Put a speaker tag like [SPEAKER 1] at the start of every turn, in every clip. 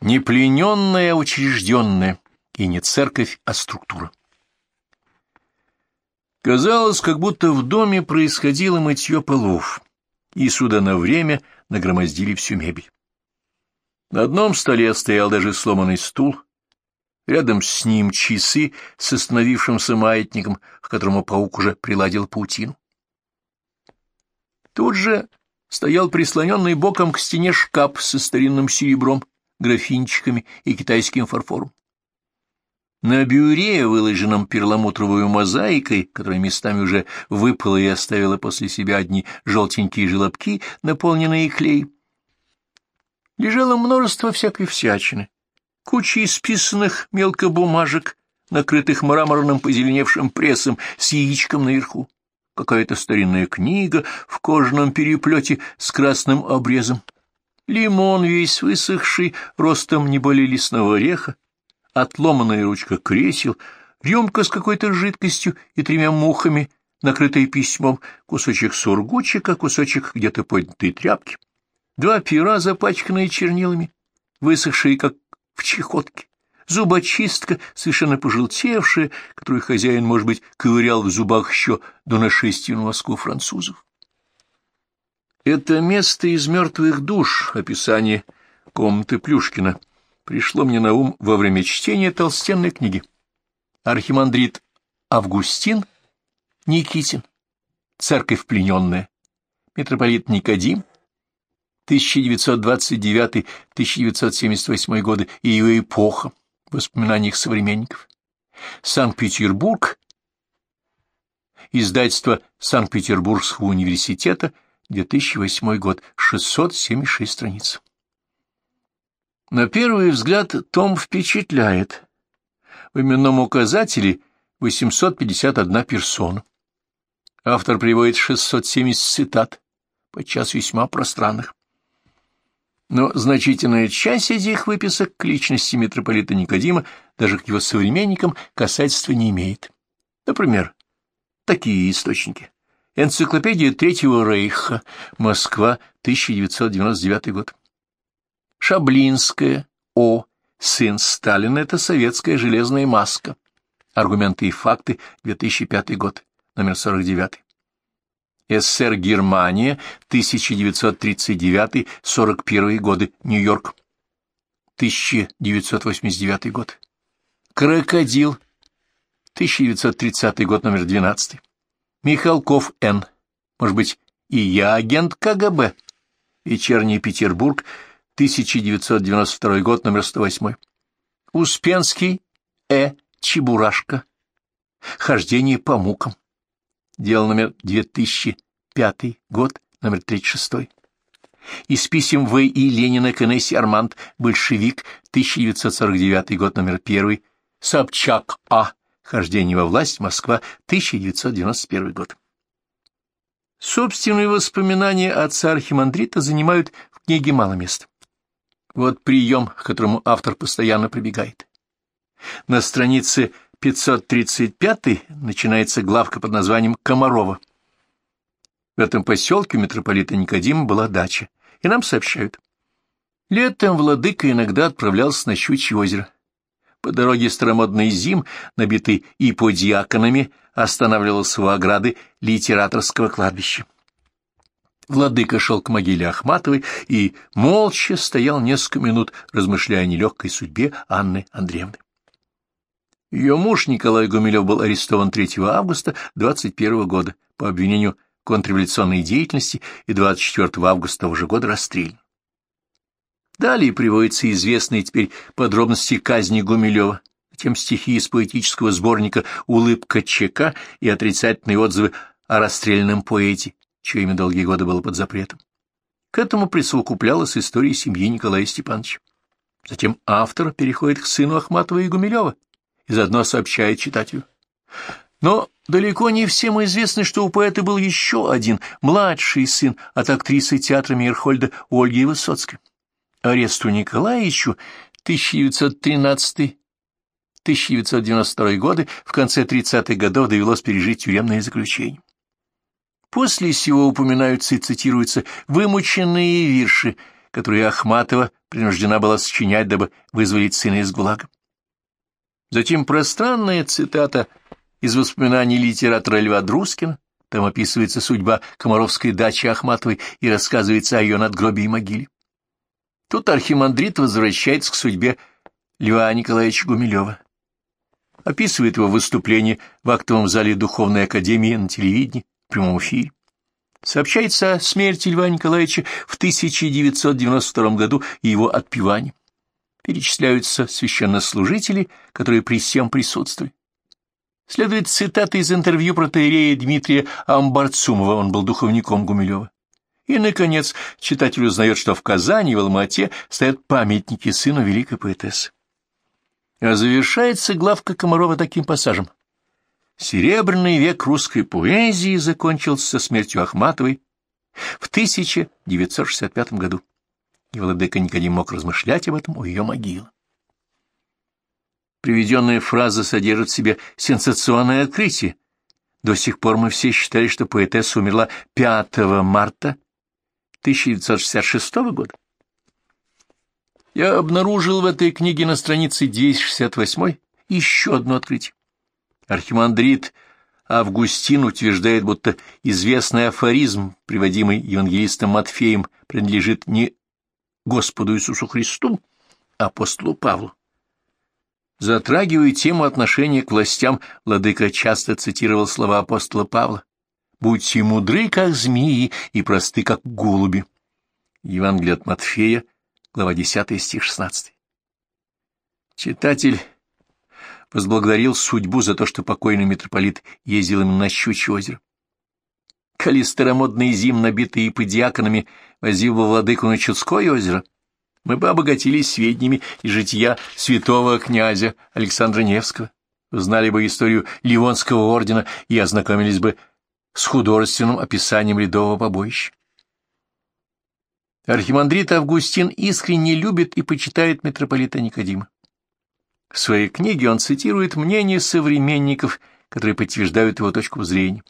[SPEAKER 1] Не плененная, а учрежденная, и не церковь, а структура. Казалось, как будто в доме происходило мытье полов, и сюда на время нагромоздили всю мебель. На одном столе стоял даже сломанный стул, рядом с ним часы с остановившимся маятником, к которому паук уже приладил паутину. Тут же стоял прислоненный боком к стене шкаф со старинным серебром, графинчиками и китайским фарфором. На бюре, выложенном перламутровой мозаикой, которая местами уже выпала и оставила после себя одни желтенькие желобки, наполненные клеем, лежало множество всякой всячины, куча исписанных мелко бумажек, накрытых мраморным позеленевшим прессом с яичком наверху, какая-то старинная книга в кожаном переплете с красным обрезом, лимон весь высохший, ростом не более лесного ореха, отломанная ручка кресел, рюмка с какой-то жидкостью и тремя мухами, накрытая письмом, кусочек сургучика, кусочек где-то поднятой тряпки, два пера, запачканные чернилами, высохшие, как в чехотке, зубочистка, совершенно пожелтевшая, которую хозяин, может быть, ковырял в зубах еще до нашествия на Москву французов. Это место из мертвых душ, описание комнаты Плюшкина, пришло мне на ум во время чтения толстенной книги. Архимандрит Августин Никитин, церковь плененная, митрополит Никодим, 1929-1978 годы и ее эпоха, в воспоминаниях современников. Санкт-Петербург, издательство Санкт-Петербургского университета, 2008 год, 676 страниц. На первый взгляд том впечатляет. В именном указателе 851 персона. Автор приводит 670 цитат, подчас весьма пространных. Но значительная часть этих выписок к личности митрополита Никодима даже к его современникам касательства не имеет. Например, такие источники. Энциклопедия Третьего Рейха, Москва, 1999 год. Шаблинская, О. Сын Сталина — это советская железная маска. Аргументы и факты, 2005 год, номер 49. СССР Германия, 1939-41 годы, Нью-Йорк, 1989 год. Крокодил, 1930 год, номер 12. Михалков Н. Может быть, и я агент КГБ. Вечерний Петербург, 1992 год, номер 108. Успенский Э. Чебурашка. Хождение по мукам. Дело номер 2005 год, номер 36. Из писем В. И. Ленина к Инессе Арманд, большевик, 1949 год, номер 1. Собчак А. Хождение во власть, Москва, 1991 год. Собственные воспоминания отца Архимандрита занимают в книге мало места. Вот прием, к которому автор постоянно прибегает. На странице 535 начинается главка под названием «Комарова». В этом поселке у митрополита Никодима была дача, и нам сообщают. Летом владыка иногда отправлялся на Щучье озеро. По дороге старомодный зим, набитый иподиаконами, останавливался у ограды литераторского кладбища. Владыка шел к могиле Ахматовой и молча стоял несколько минут, размышляя о нелегкой судьбе Анны Андреевны. Ее муж Николай Гумилев был арестован 3 августа 21 года по обвинению контрреволюционной деятельности и 24 августа того же года расстрелян. Далее приводятся известные теперь подробности казни Гумилева, затем стихи из поэтического сборника «Улыбка ЧК» и отрицательные отзывы о расстрелянном поэте, чье имя долгие годы было под запретом. К этому присовокуплялась история семьи Николая Степановича. Затем автор переходит к сыну Ахматова и Гумилева и заодно сообщает читателю. Но далеко не всем известно, что у поэта был еще один, младший сын от актрисы театра Мейерхольда Ольги Высоцкой. Аресту Николаевичу 1913-1992 годы в конце 30-х годов довелось пережить тюремное заключение. После сего упоминаются и цитируются вымученные вирши, которые Ахматова принуждена была сочинять, дабы вызволить сына из ГУЛАГа. Затем пространная цитата из воспоминаний литератора Льва Друскина, там описывается судьба Комаровской дачи Ахматовой и рассказывается о ее надгробии и могиле. Тут архимандрит возвращается к судьбе Льва Николаевича Гумилева. Описывает его выступление в актовом зале Духовной Академии на телевидении в прямом эфире. Сообщается о смерти Льва Николаевича в 1992 году и его отпевании. Перечисляются священнослужители, которые при всем присутствовали. Следует цитата из интервью протеерея Дмитрия Амбарцумова, он был духовником Гумилева. И, наконец, читатель узнает, что в Казани и в Алмате стоят памятники сыну великой поэтессы. А завершается главка Комарова таким пассажем. Серебряный век русской поэзии закончился смертью Ахматовой в 1965 году, и владыка Никодим мог размышлять об этом у ее могилы. Приведенная фраза содержит в себе сенсационное открытие. До сих пор мы все считали, что поэтесса умерла 5 марта 1966 года. Я обнаружил в этой книге на странице 268 еще одно открытие. Архимандрит Августин утверждает, будто известный афоризм, приводимый евангелистом Матфеем, принадлежит не Господу Иисусу Христу, а апостолу Павлу. Затрагивая тему отношения к властям, владыка часто цитировал слова апостола Павла «Будьте мудры, как змеи, и просты, как голуби». Евангелие от Матфея, глава 10, стих 16. Читатель возблагодарил судьбу за то, что покойный митрополит ездил им на Щучье озеро. Коли старомодный зим, набитый подиаконами, возил бы владыку на Чудское озеро, мы бы обогатились сведениями из жития святого князя Александра Невского, узнали бы историю Ливонского ордена и ознакомились бы с художественным описанием рядового побоища. Архимандрит Августин искренне любит и почитает митрополита Никодима. В своей книге он цитирует мнение современников, которые подтверждают его точку зрения.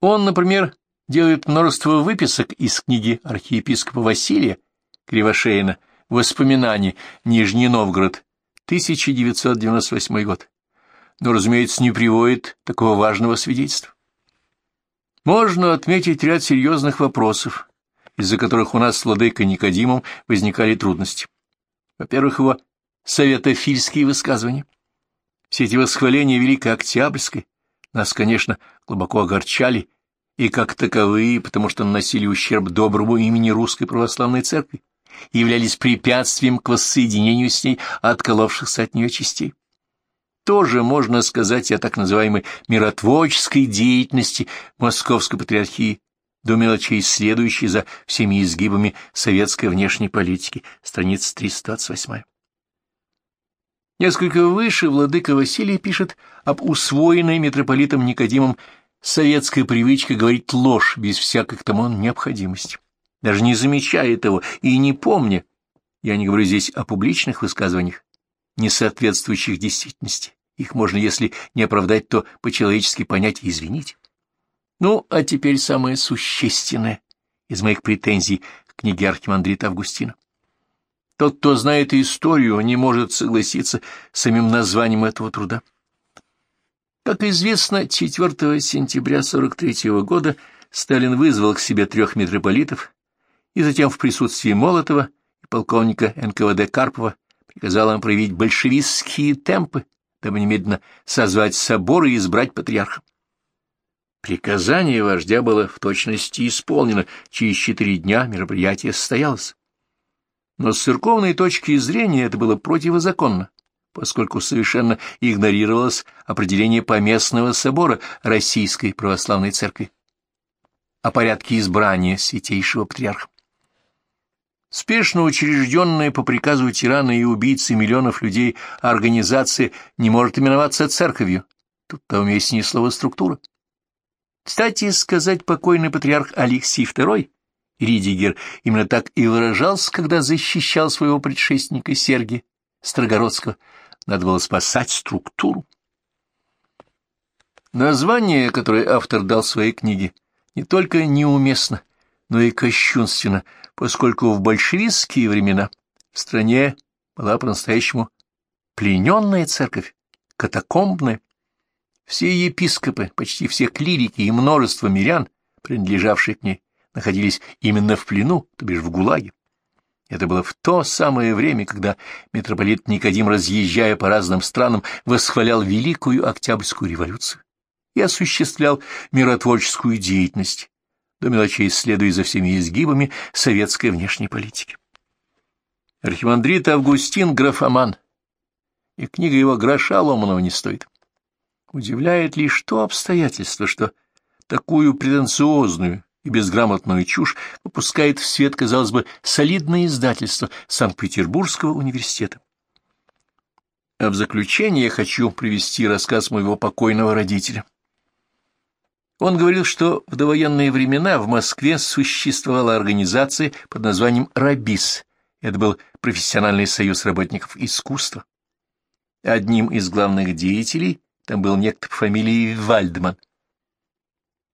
[SPEAKER 1] Он, например, делает множество выписок из книги архиепископа Василия Кривошеина «Воспоминания. Нижний Новгород. 1998 год», но, разумеется, не приводит такого важного свидетельства. Можно отметить ряд серьезных вопросов, из-за которых у нас с владыкой Никодимом возникали трудности. Во-первых, его советофильские высказывания. Все эти восхваления Великой Октябрьской нас, конечно, глубоко огорчали, и как таковые, потому что наносили ущерб доброму имени Русской Православной Церкви являлись препятствием к воссоединению с ней отколовшихся от нее частей. Тоже можно сказать о так называемой миротворческой деятельности Московской Патриархии, до мелочей следующей за всеми изгибами советской внешней политики, страница 328. Несколько выше владыка Василий пишет об усвоенной митрополитом Никодимом советской привычке говорить ложь без всякой к тому необходимости, даже не замечая этого и не помня, я не говорю здесь о публичных высказываниях, не соответствующих действительности, их можно, если не оправдать, то по-человечески понять и извинить. Ну, а теперь самое существенное из моих претензий к книге архимандрита Августина. Тот, кто знает историю, не может согласиться с самим названием этого труда. Как известно, 4 сентября 43 года Сталин вызвал к себе трех митрополитов и затем в присутствии Молотова и полковника НКВД Карпова приказал им проявить большевистские темпы, дабы немедленно созвать собор и избрать патриарха. Приказание вождя было в точности исполнено, через четыре дня мероприятие состоялось. Но с церковной точки зрения это было противозаконно, поскольку совершенно игнорировалось определение поместного собора Российской Православной Церкви о порядке избрания святейшего патриарха. Спешно учрежденная по приказу тирана и убийцы миллионов людей организация не может именоваться церковью. Тут-то уместнее слово «структура». Кстати сказать, покойный патриарх Алексий II Ридигер именно так и выражался, когда защищал своего предшественника Сергия Строгородского. Надо было спасать структуру. Название, которое автор дал своей книге, не только неуместно, но и кощунственно, поскольку в большевистские времена в стране была по-настоящему плененная церковь, катакомбная. Все епископы, почти все клирики и множество мирян, принадлежавшие к ней, находились именно в плену, то бишь в ГУЛАГе. Это было в то самое время, когда митрополит Никодим, разъезжая по разным странам, восхвалял Великую Октябрьскую революцию и осуществлял миротворческую деятельность, до мелочей следуя за всеми изгибами советской внешней политики. Архимандрит Августин — графоман, и книга его гроша ломаного не стоит. Удивляет лишь то обстоятельство, что такую претенциозную и безграмотную чушь выпускает в свет, казалось бы, солидное издательство Санкт-Петербургского университета. А в заключение я хочу привести рассказ моего покойного родителя. Он говорил, что в довоенные времена в Москве существовала организация под названием «РАБИС». Это был профессиональный союз работников искусства. Одним из главных деятелей там был некто по фамилии Вальдман.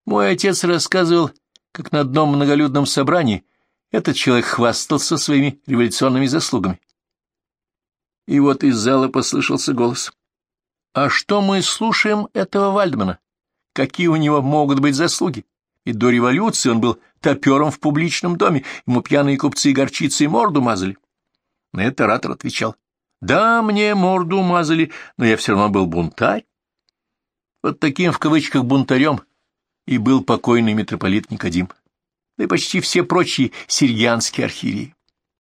[SPEAKER 1] Мой отец рассказывал, как на одном многолюдном собрании этот человек хвастался своими революционными заслугами. И вот из зала послышался голос. «А что мы слушаем этого Вальдмана? Какие у него могут быть заслуги? И до революции он был топером в публичном доме, ему пьяные купцы и горчицы морду мазали». На это оратор отвечал. «Да, мне морду мазали, но я все равно был бунтарь». Вот таким в кавычках бунтарем и был покойный митрополит Никодим, да и почти все прочие сирьянские архиереи.